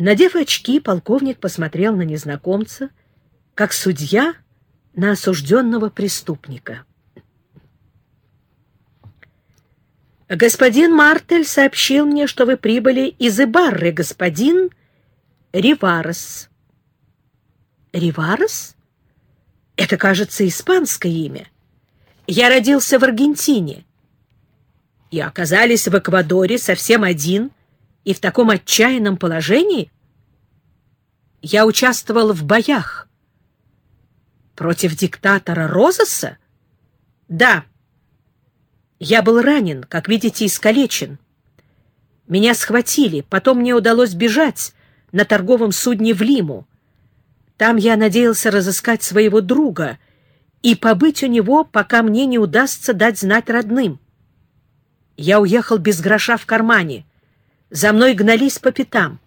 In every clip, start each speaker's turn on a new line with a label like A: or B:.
A: Надев очки, полковник посмотрел на незнакомца, как судья на осужденного преступника. «Господин Мартель сообщил мне, что вы прибыли из Ибарры, господин Риварес». «Риварес? Это, кажется, испанское имя. Я родился в Аргентине. И оказались в Эквадоре совсем один и в таком отчаянном положении? Я участвовал в боях. Против диктатора Розеса? Да. Я был ранен, как видите, искалечен. Меня схватили, потом мне удалось бежать на торговом судне в Лиму. Там я надеялся разыскать своего друга и побыть у него, пока мне не удастся дать знать родным. Я уехал без гроша в кармане. За мной гнались по пятам.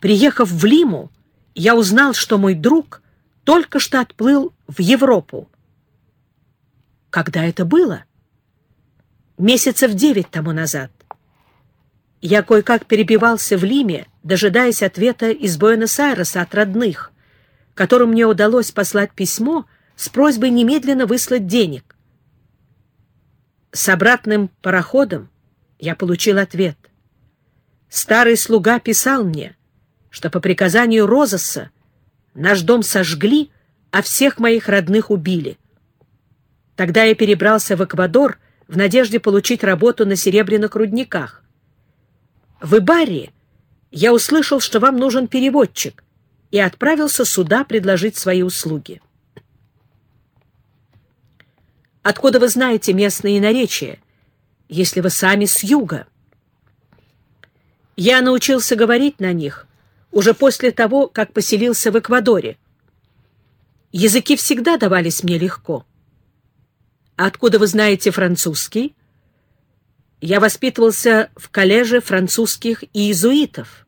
A: Приехав в Лиму, я узнал, что мой друг только что отплыл в Европу. Когда это было? Месяцев девять тому назад. Я кое-как перебивался в Лиме, дожидаясь ответа из Буэнос-Айреса от родных которым мне удалось послать письмо с просьбой немедленно выслать денег. С обратным пароходом я получил ответ. Старый слуга писал мне, что по приказанию Розеса наш дом сожгли, а всех моих родных убили. Тогда я перебрался в Эквадор в надежде получить работу на серебряных рудниках. В Ибарре я услышал, что вам нужен переводчик, и отправился сюда предложить свои услуги. Откуда вы знаете местные наречия, если вы сами с юга? Я научился говорить на них уже после того, как поселился в Эквадоре. Языки всегда давались мне легко. Откуда вы знаете французский? Я воспитывался в коллеже французских иезуитов.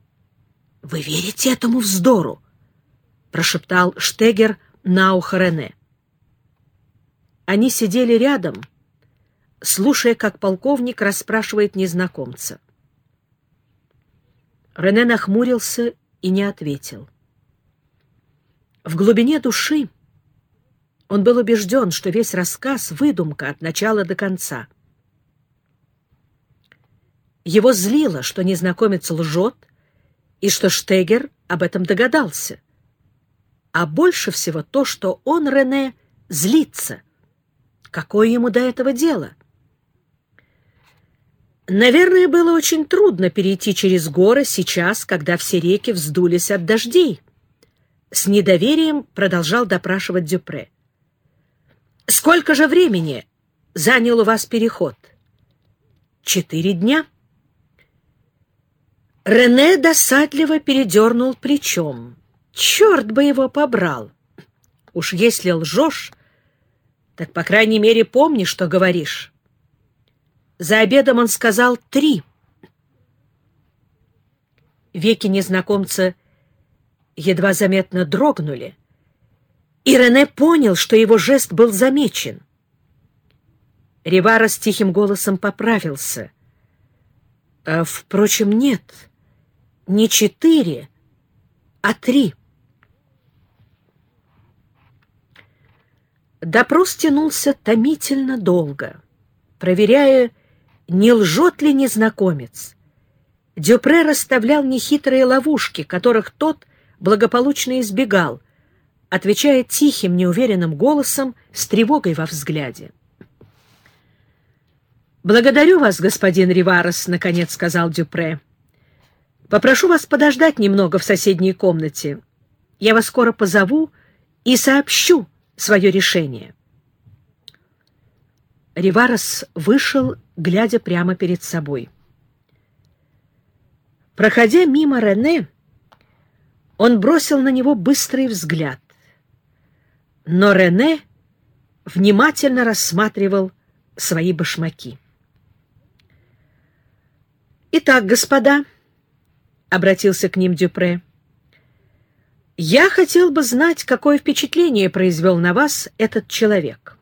A: — Вы верите этому вздору? — прошептал Штегер на ухо Рене. Они сидели рядом, слушая, как полковник расспрашивает незнакомца. Рене нахмурился и не ответил. В глубине души он был убежден, что весь рассказ — выдумка от начала до конца. Его злило, что незнакомец лжет, и что Штегер об этом догадался. А больше всего то, что он, Рене, злится. Какое ему до этого дело? Наверное, было очень трудно перейти через горы сейчас, когда все реки вздулись от дождей. С недоверием продолжал допрашивать Дюпре. «Сколько же времени занял у вас переход?» «Четыре дня». Рене досадливо передернул плечом. Черт бы его побрал! Уж если лжешь, так, по крайней мере, помни, что говоришь. За обедом он сказал «три». Веки незнакомца едва заметно дрогнули, и Рене понял, что его жест был замечен. Ривара с тихим голосом поправился. «А, «Впрочем, нет» не четыре, а три. Допрос тянулся томительно долго, проверяя, не лжет ли незнакомец. Дюпре расставлял нехитрые ловушки, которых тот благополучно избегал, отвечая тихим, неуверенным голосом с тревогой во взгляде. «Благодарю вас, господин Риварес», — наконец сказал Дюпре. Попрошу вас подождать немного в соседней комнате. Я вас скоро позову и сообщу свое решение. Риварес вышел, глядя прямо перед собой. Проходя мимо Рене, он бросил на него быстрый взгляд. Но Рене внимательно рассматривал свои башмаки. «Итак, господа», — обратился к ним Дюпре. «Я хотел бы знать, какое впечатление произвел на вас этот человек.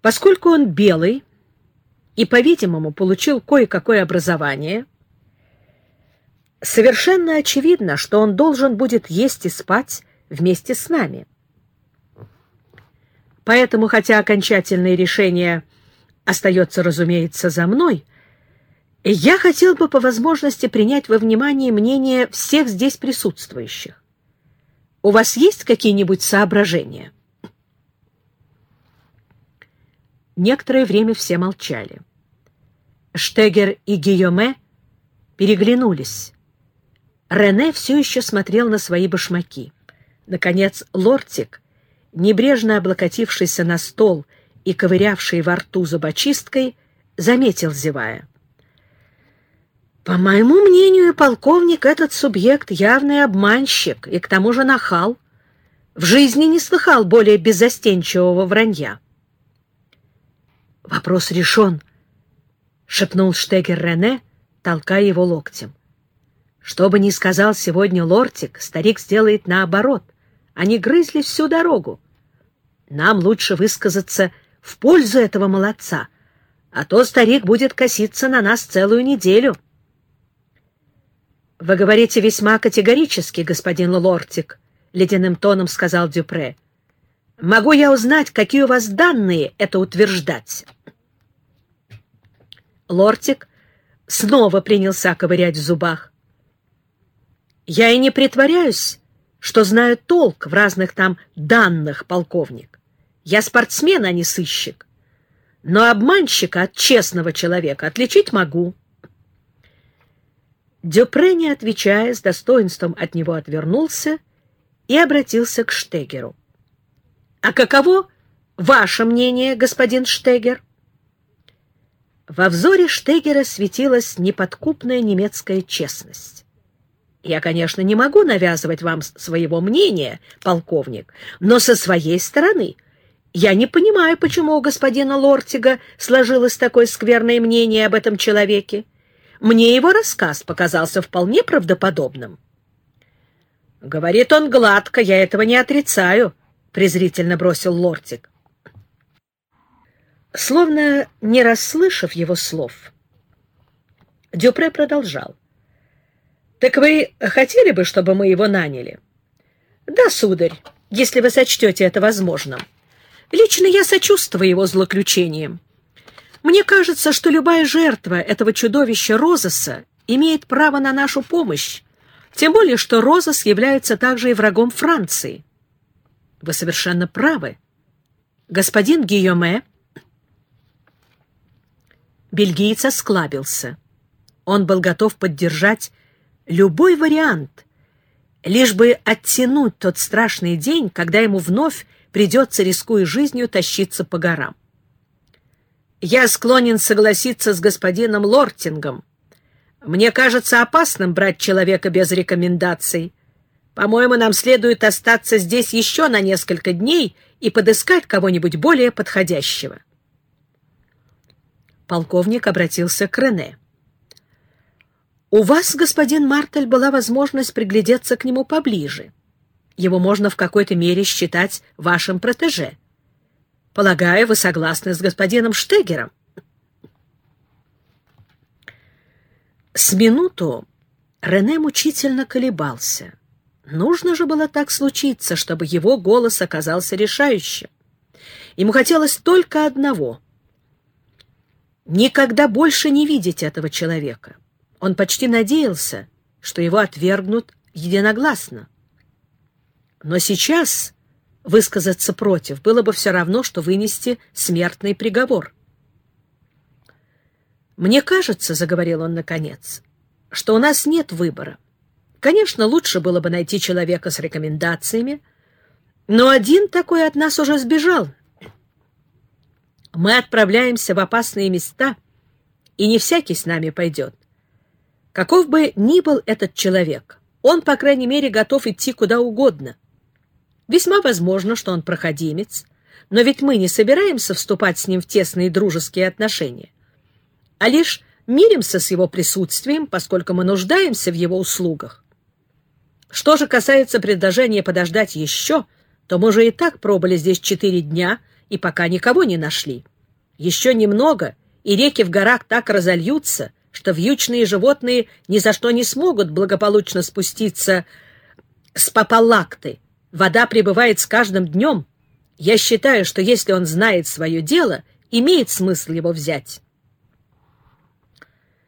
A: Поскольку он белый и, по-видимому, получил кое-какое образование, Совершенно очевидно, что он должен будет есть и спать вместе с нами. Поэтому, хотя окончательное решение остается, разумеется, за мной, я хотел бы по возможности принять во внимание мнение всех здесь присутствующих. У вас есть какие-нибудь соображения? Некоторое время все молчали. Штегер и Гийоме переглянулись. Рене все еще смотрел на свои башмаки. Наконец Лортик, небрежно облокотившийся на стол и ковырявший во рту зубочисткой, заметил, зевая. По моему мнению, полковник, этот субъект явный обманщик и к тому же нахал. В жизни не слыхал более беззастенчивого вранья. Вопрос решен, — шепнул Штегер Рене, толкая его локтем. Что бы ни сказал сегодня лортик, старик сделает наоборот. Они грызли всю дорогу. Нам лучше высказаться в пользу этого молодца, а то старик будет коситься на нас целую неделю. «Вы говорите весьма категорически, господин Лортик», — ледяным тоном сказал Дюпре. «Могу я узнать, какие у вас данные это утверждать?» Лортик снова принялся ковырять в зубах. «Я и не притворяюсь, что знаю толк в разных там данных, полковник. Я спортсмен, а не сыщик. Но обманщика от честного человека отличить могу». Дюпре, не отвечая, с достоинством от него отвернулся и обратился к Штегеру. «А каково ваше мнение, господин Штегер?» Во взоре Штегера светилась неподкупная немецкая честность. «Я, конечно, не могу навязывать вам своего мнения, полковник, но со своей стороны я не понимаю, почему у господина Лортига сложилось такое скверное мнение об этом человеке. Мне его рассказ показался вполне правдоподобным. «Говорит он гладко, я этого не отрицаю», — презрительно бросил Лортик. Словно не расслышав его слов, Дюпре продолжал. «Так вы хотели бы, чтобы мы его наняли?» «Да, сударь, если вы сочтете это возможным. Лично я сочувствую его злоключениям. Мне кажется, что любая жертва этого чудовища Розеса имеет право на нашу помощь, тем более, что Розес является также и врагом Франции. Вы совершенно правы. Господин Гийоме... Бельгиец осклабился. Он был готов поддержать любой вариант, лишь бы оттянуть тот страшный день, когда ему вновь придется, рискуя жизнью, тащиться по горам. Я склонен согласиться с господином Лортингом. Мне кажется опасным брать человека без рекомендаций. По-моему, нам следует остаться здесь еще на несколько дней и подыскать кого-нибудь более подходящего. Полковник обратился к Рене. «У вас, господин Мартель, была возможность приглядеться к нему поближе. Его можно в какой-то мере считать вашим протеже. Полагаю, вы согласны с господином Штегером? С минуту Рене мучительно колебался. Нужно же было так случиться, чтобы его голос оказался решающим. Ему хотелось только одного — никогда больше не видеть этого человека. Он почти надеялся, что его отвергнут единогласно. Но сейчас Высказаться против было бы все равно, что вынести смертный приговор. «Мне кажется, — заговорил он наконец, — что у нас нет выбора. Конечно, лучше было бы найти человека с рекомендациями, но один такой от нас уже сбежал. Мы отправляемся в опасные места, и не всякий с нами пойдет. Каков бы ни был этот человек, он, по крайней мере, готов идти куда угодно. Весьма возможно, что он проходимец, но ведь мы не собираемся вступать с ним в тесные дружеские отношения, а лишь миримся с его присутствием, поскольку мы нуждаемся в его услугах. Что же касается предложения подождать еще, то мы же и так пробыли здесь четыре дня и пока никого не нашли. Еще немного, и реки в горах так разольются, что вьючные животные ни за что не смогут благополучно спуститься с Папалакты. Вода прибывает с каждым днем. Я считаю, что если он знает свое дело, имеет смысл его взять.